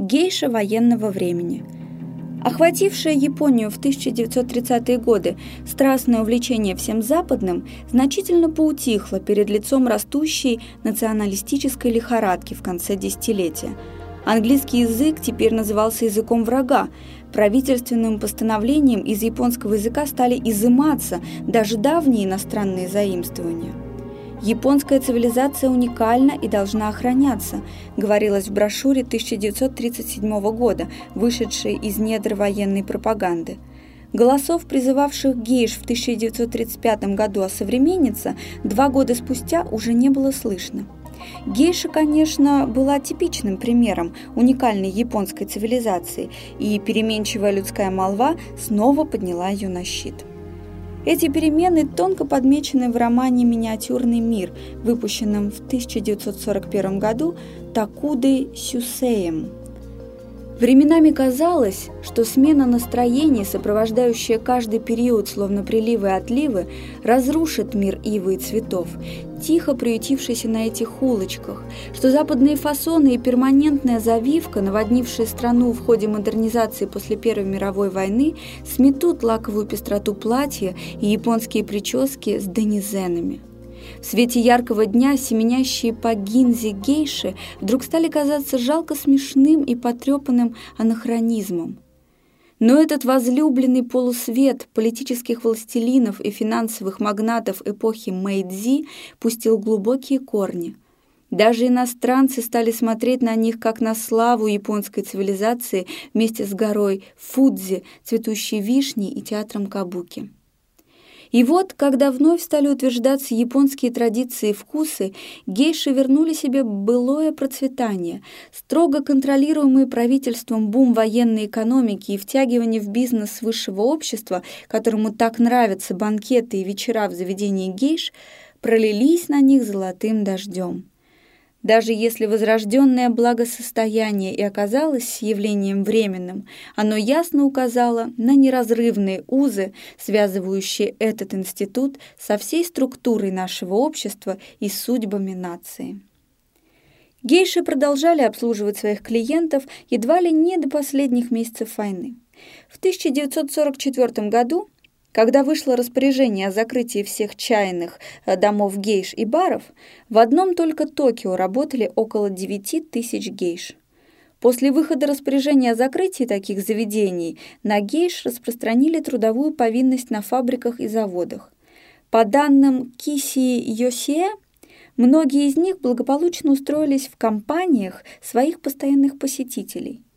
Гейша военного времени. Охватившее Японию в 1930-е годы страстное увлечение всем западным значительно поутихло перед лицом растущей националистической лихорадки в конце десятилетия. Английский язык теперь назывался языком врага. Правительственным постановлением из японского языка стали изыматься даже давние иностранные заимствования – Японская цивилизация уникальна и должна охраняться, говорилось в брошюре 1937 года, вышедшей из недр военной пропаганды. Голосов, призывавших гейш в 1935 году осовремениться, два года спустя уже не было слышно. Гейша, конечно, была типичным примером уникальной японской цивилизации, и переменчивая людская молва снова подняла ее на щит. Эти перемены тонко подмечены в романе «Миниатюрный мир», выпущенном в 1941 году Такудой Сюсеем. Временами казалось, что смена настроений, сопровождающая каждый период, словно приливы и отливы, разрушит мир ивы и цветов, тихо приютившийся на этих улочках, что западные фасоны и перманентная завивка, наводнившие страну в ходе модернизации после Первой мировой войны, сметут лаковую пестроту платья и японские прически с денизенами. В свете яркого дня семенящие по гинзе гейши вдруг стали казаться жалко смешным и потрепанным анахронизмом. Но этот возлюбленный полусвет политических властелинов и финансовых магнатов эпохи Мэйдзи пустил глубокие корни. Даже иностранцы стали смотреть на них как на славу японской цивилизации вместе с горой Фудзи, цветущей вишней и театром Кабуки. И вот, когда вновь стали утверждаться японские традиции и вкусы, гейши вернули себе былое процветание. Строго контролируемый правительством бум военной экономики и втягивание в бизнес высшего общества, которому так нравятся банкеты и вечера в заведении гейш, пролились на них золотым дождем. Даже если возрожденное благосостояние и оказалось явлением временным, оно ясно указало на неразрывные узы, связывающие этот институт со всей структурой нашего общества и судьбами нации. Гейши продолжали обслуживать своих клиентов едва ли не до последних месяцев войны. В 1944 году когда вышло распоряжение о закрытии всех чайных э, домов гейш и баров, в одном только Токио работали около 9 тысяч гейш. После выхода распоряжения о закрытии таких заведений на гейш распространили трудовую повинность на фабриках и заводах. По данным Киси Йосие, многие из них благополучно устроились в компаниях своих постоянных посетителей –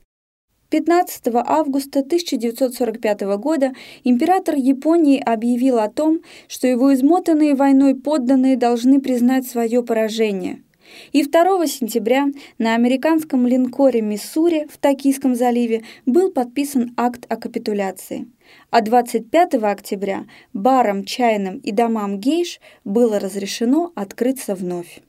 15 августа 1945 года император Японии объявил о том, что его измотанные войной подданные должны признать свое поражение. И 2 сентября на американском линкоре «Миссури» в Токийском заливе был подписан акт о капитуляции. А 25 октября барам, чайным и домам гейш было разрешено открыться вновь.